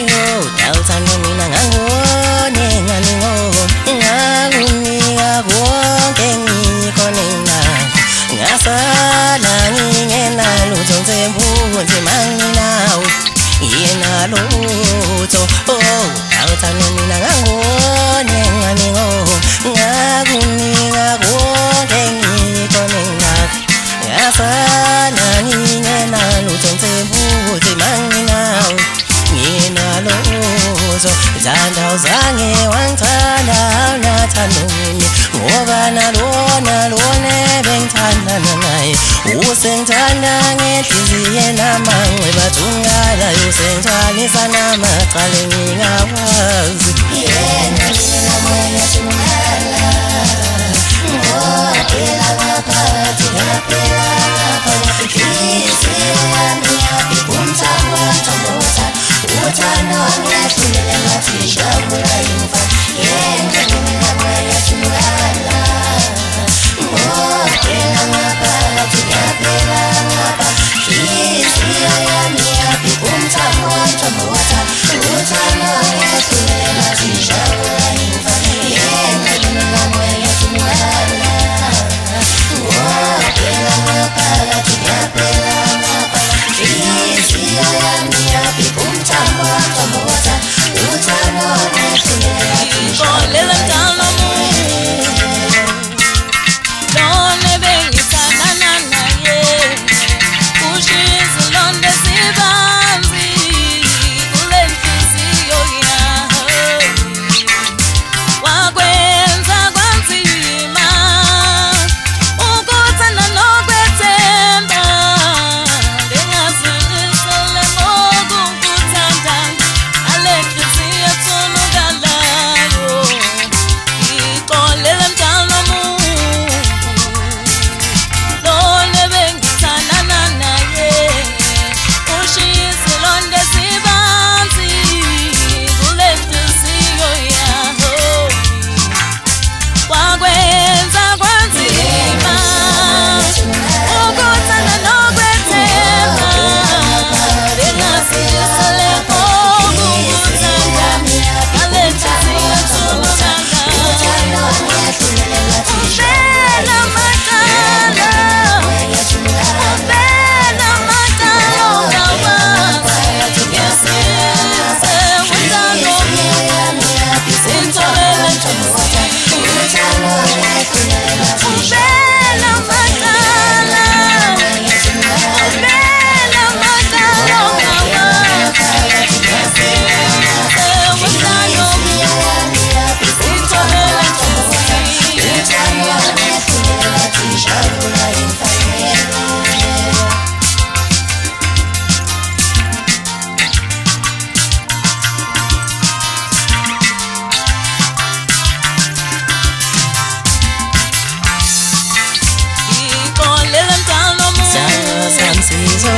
udansa nomina ngangone nganingo ngakunika konke ngikhona naso ngasala ngingenalutho nzembuko nzima nginawo yena lutho oh udansa nginalutho thanda uzange wangithanda awunathando ngini ngoba nalona lona bengithandana naye usengithanda ngenhliziyo namangwe bathungala usengithwalisa namacala ngingawazi yena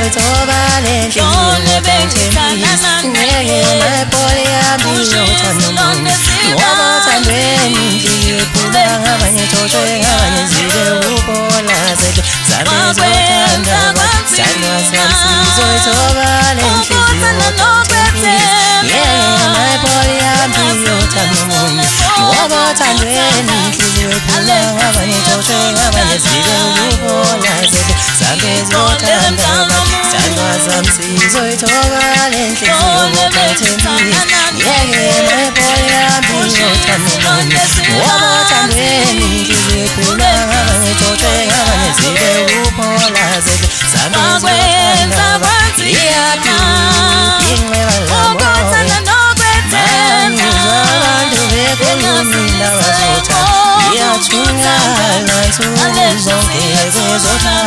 sizoyithoba le Lone bengithandana ngeke mayibhole yami yothando munye ngoba othandweni inhliziyo iphula ngabanye thoshwe ngabanye zibe ukubola zethu zabe zothanda sanga sami sizoyithoba le nhliziyo ngeke mayibhole yami yothando munye ngoba othandweni inhliziyo iphula ngabanye Uyansizwa itholakala inhliziyo ngokhathekile Yeke nepoli yami ngothandweni Ngoba othandweni inhliziyo ikhula ngaba ngithothe ngaba ngizibe ukuphola zebe Sabizwa ngaba iyaphi inxeba lamoya Ngizwa abantu bekhulumile abazothanda Ngiyathunga nansuku zonke bezothandwa